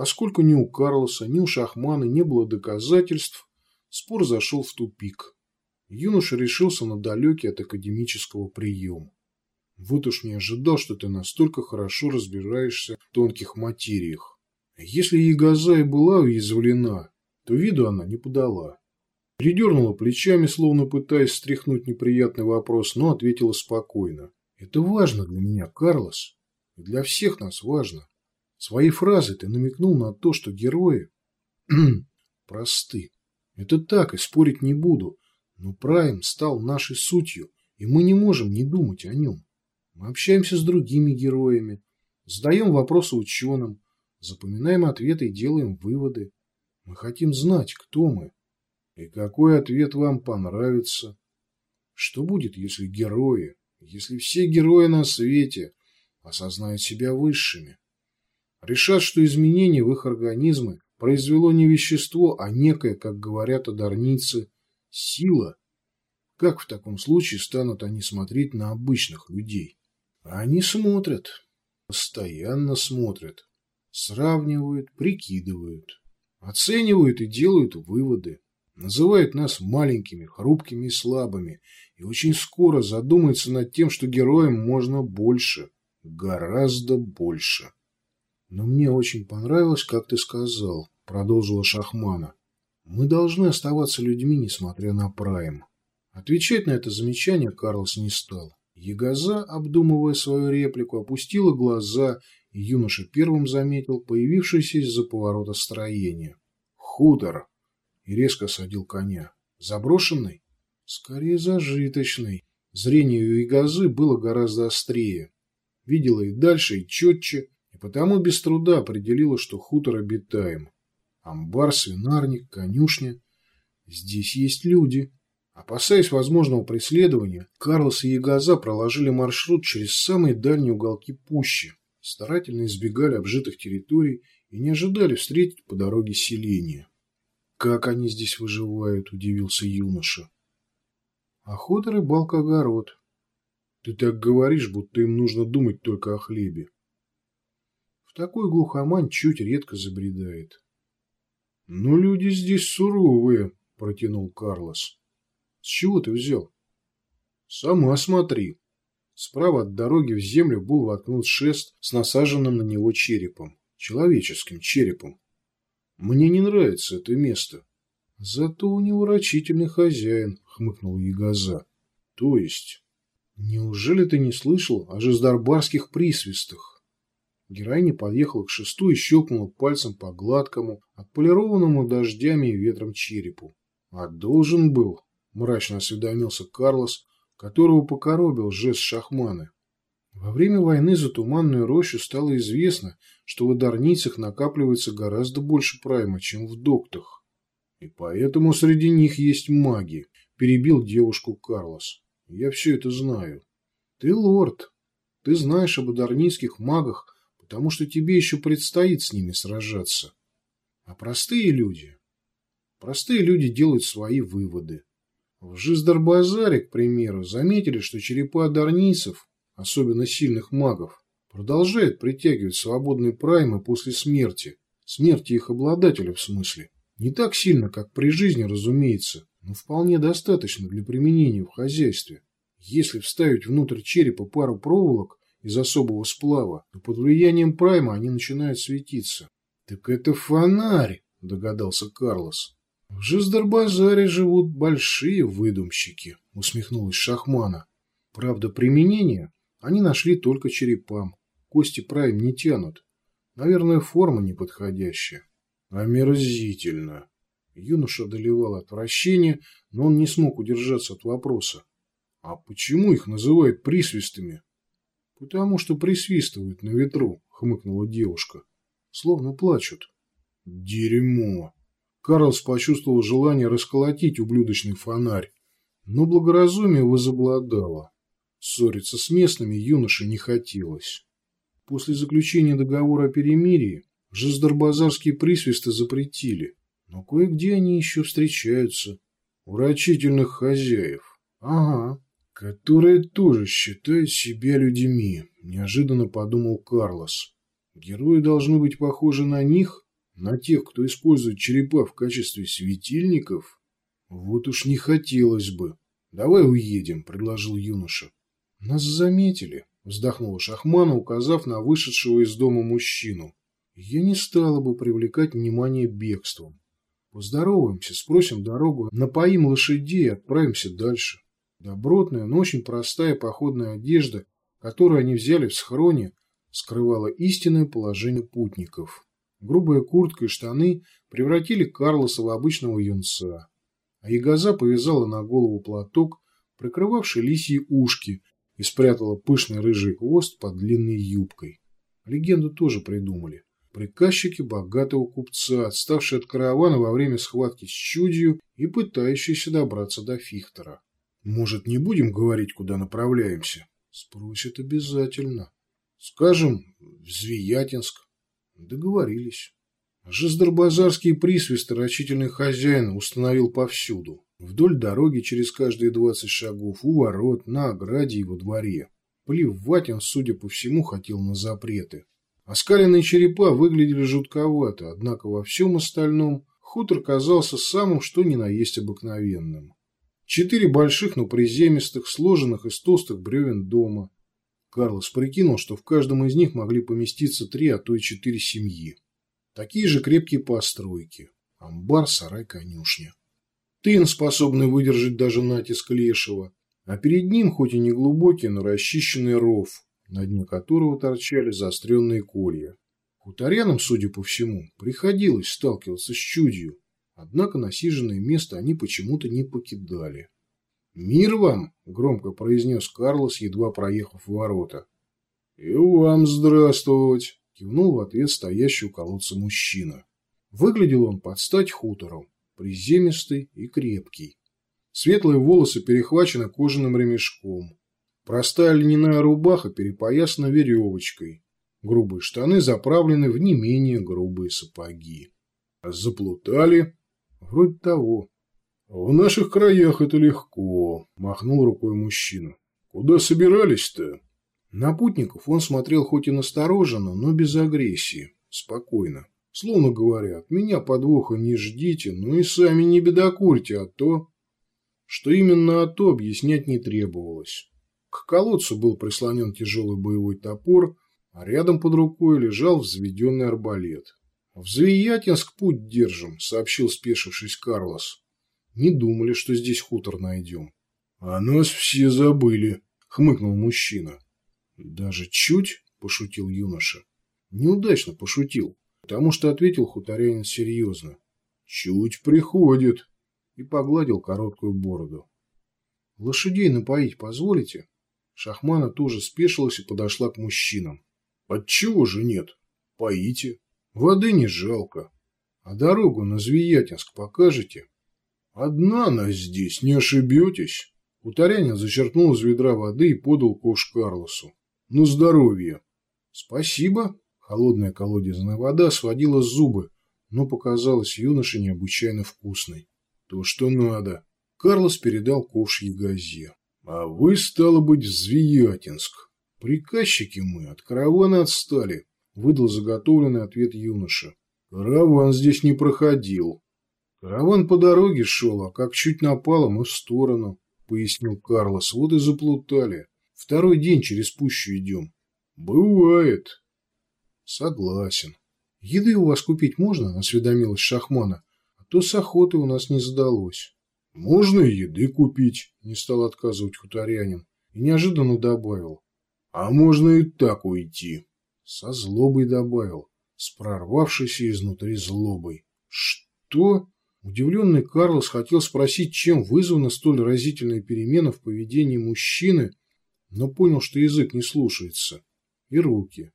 Поскольку ни у Карлоса, ни у Шахмана не было доказательств, спор зашел в тупик. Юноша решился на далекий от академического приема. Вот уж не ожидал, что ты настолько хорошо разбираешься в тонких материях. Если Ягоза и была уязвлена, то виду она не подала. Придернула плечами, словно пытаясь стряхнуть неприятный вопрос, но ответила спокойно. «Это важно для меня, Карлос. И для всех нас важно. Своей фразой ты намекнул на то, что герои просты. Это так, и спорить не буду. Но Прайм стал нашей сутью, и мы не можем не думать о нем. Мы общаемся с другими героями, задаем вопросы ученым, запоминаем ответы и делаем выводы. Мы хотим знать, кто мы. И какой ответ вам понравится? Что будет, если герои, если все герои на свете осознают себя высшими? Решат, что изменение в их организмы произвело не вещество, а некое, как говорят одарницы, сила. Как в таком случае станут они смотреть на обычных людей? Они смотрят, постоянно смотрят, сравнивают, прикидывают, оценивают и делают выводы. Называют нас маленькими, хрупкими и слабыми, и очень скоро задумаются над тем, что героям можно больше, гораздо больше. Но мне очень понравилось, как ты сказал, продолжила Шахмана. Мы должны оставаться людьми, несмотря на прайм. Отвечать на это замечание Карлос не стал. Ягоза, обдумывая свою реплику, опустила глаза, и юноша первым заметил появившееся из-за поворота строение. Хутор и резко садил коня. Заброшенный? Скорее зажиточный. Зрение у Игазы было гораздо острее. Видела и дальше, и четче, потому без труда определила, что хутор обитаем. Амбар, свинарник, конюшня. Здесь есть люди. Опасаясь возможного преследования, Карлос и Ягоза проложили маршрут через самые дальние уголки пущи, старательно избегали обжитых территорий и не ожидали встретить по дороге селения. «Как они здесь выживают?» – удивился юноша. «Охота, рыбалка, огород. Ты так говоришь, будто им нужно думать только о хлебе. В такой глухомань чуть редко забредает». «Но люди здесь суровые», – протянул Карлос. «С чего ты взял?» «Сама смотри». Справа от дороги в землю был воткнут шест с насаженным на него черепом, человеческим черепом. Мне не нравится это место. Зато у него рачительный хозяин, хмыкнул Ягоза. То есть? Неужели ты не слышал о жиздарбарских присвистах? Героиня подъехала к шесту и щелкнула пальцем по гладкому, отполированному дождями и ветром черепу. А должен был, мрачно осведомился Карлос, которого покоробил жест шахманы. Во время войны за Туманную рощу стало известно, что в Одарницах накапливается гораздо больше прайма, чем в доктах. И поэтому среди них есть маги, перебил девушку Карлос. Я все это знаю. Ты лорд. Ты знаешь об адарнийских магах, потому что тебе еще предстоит с ними сражаться. А простые люди? Простые люди делают свои выводы. В Жиздарбазаре, к примеру, заметили, что черепа адарнийцев особенно сильных магов, продолжает притягивать свободные праймы после смерти. Смерти их обладателя, в смысле. Не так сильно, как при жизни, разумеется, но вполне достаточно для применения в хозяйстве. Если вставить внутрь черепа пару проволок из особого сплава, то под влиянием прайма они начинают светиться. «Так это фонарь», – догадался Карлос. «В Жиздарбазаре живут большие выдумщики», – усмехнулась Шахмана. «Правда, применение они нашли только черепам. Кости прайм не тянут. Наверное, форма неподходящая. Омерзительно. Юноша доливал отвращение, но он не смог удержаться от вопроса. А почему их называют присвистами? Потому что присвистывают на ветру, хмыкнула девушка. Словно плачут. Дерьмо. Карлс почувствовал желание расколотить ублюдочный фонарь, но благоразумие возобладало. Ссориться с местными юноше не хотелось. После заключения договора о перемирии Жиздарбазарские присвисты запретили, но кое-где они еще встречаются. Урочительных хозяев. Ага, которые тоже считают себя людьми, неожиданно подумал Карлос. Герои должны быть похожи на них, На тех, кто использует черепа в качестве светильников? Вот уж не хотелось бы. Давай уедем, предложил юноша. Нас заметили, вздохнула Шахмана, указав на вышедшего из дома мужчину. Я не стала бы привлекать внимание бегством. Поздороваемся, спросим дорогу, напоим лошадей и отправимся дальше. Добротная, но очень простая походная одежда, которую они взяли в схроне, скрывала истинное положение путников. Грубая куртка и штаны превратили Карлоса в обычного юнца, а Ягоза повязала на голову платок, прикрывавший лисьи ушки, и спрятала пышный рыжий хвост под длинной юбкой. Легенду тоже придумали. Приказчики богатого купца, отставшие от каравана во время схватки с чудью и пытающиеся добраться до Фихтера. «Может, не будем говорить, куда направляемся?» «Спросят обязательно. Скажем, в Звиятинск». Договорились. Жиздербазарский присвист рачительный хозяин установил повсюду. Вдоль дороги через каждые двадцать шагов, у ворот, на ограде и во дворе. Плевать судя по всему, хотел на запреты. Оскаленные черепа выглядели жутковато, однако во всем остальном хутор казался самым что ни на есть обыкновенным. Четыре больших, но приземистых, сложенных из толстых бревен дома. Карлос прикинул, что в каждом из них могли поместиться три, а то и четыре семьи. Такие же крепкие постройки. Амбар, сарай, конюшня. Тын, способный выдержать даже натиск лешего. А перед ним, хоть и не глубокий, но расчищенный ров, на дне которого торчали заостренные колья. Хуторянам, судя по всему, приходилось сталкиваться с чудью, однако насиженное место они почему-то не покидали. «Мир вам!» – громко произнес Карлос, едва проехав ворота. «И вам здравствовать!» – кивнул в ответ стоящий у колодца мужчина. Выглядел он под стать хутором, приземистый и крепкий. Светлые волосы перехвачены кожаным ремешком, Простая льняная рубаха перепоясана веревочкой. Грубые штаны заправлены в не менее грубые сапоги. Заплутали? Вроде того. В наших краях это легко, махнул рукой мужчина. Куда собирались-то? На путников он смотрел хоть и настороженно, но без агрессии, спокойно. Словно говоря, от меня подвоха не ждите, но и сами не бедокурьте, а то... Что именно а то объяснять не требовалось. К колодцу был прислонен тяжелый боевой топор, а рядом под рукой лежал взведенный арбалет. «В Звиятинск путь держим», — сообщил спешившись Карлос. «Не думали, что здесь хутор найдем». «А нас все забыли», — хмыкнул мужчина. «Даже чуть?» — пошутил юноша. Неудачно пошутил, потому что ответил хуторянин серьезно. «Чуть приходит» и погладил короткую бороду. «Лошадей напоить позволите?» Шахмана тоже спешилась и подошла к мужчинам. Отчего же нет? Поите. Воды не жалко. А дорогу на Звиятинск покажете? Одна она здесь, не ошибетесь. Утарянин зачерпнул из ведра воды и подал ковш Карлосу. На здоровье. Спасибо. Холодная колодезная вода сводила зубы, но показалась юноше необычайно вкусной. То, что надо. Карлос передал ковш Ягозе. А вы, стало быть, в Звиятинск. Приказчики мы, от каравана отстали, выдал заготовленный ответ юноша. Караван здесь не проходил. Караван по дороге шел, а как чуть напало, мы в сторону, пояснил Карлос. Вот и заплутали. Второй день через пущу идем. Бывает. Согласен. Еды у вас купить можно? Осведомилась Шахмана. А то с охоты у нас не сдалось. «Можно и еды купить», – не стал отказывать хуторянин. И неожиданно добавил. «А можно и так уйти». Со злобой добавил, с прорвавшейся изнутри злобой. «Что?» Удивленный Карлос хотел спросить, чем вызвана столь разительная перемена в поведении мужчины, но понял, что язык не слушается. И руки,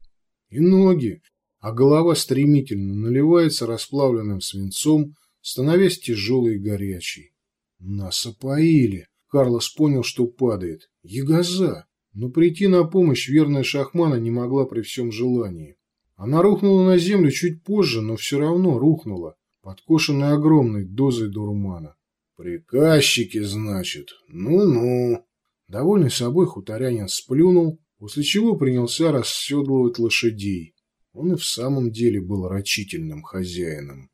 и ноги, а голова стремительно наливается расплавленным свинцом, становясь тяжелой и горячей. Нас опоили. Карлос понял, что падает. Ягоза. Но прийти на помощь верная шахмана не могла при всем желании. Она рухнула на землю чуть позже, но все равно рухнула, подкошенная огромной дозой дурмана. «Приказчики, значит? Ну-ну!» Довольный собой хуторянин сплюнул, после чего принялся расседлывать лошадей. Он и в самом деле был рачительным хозяином.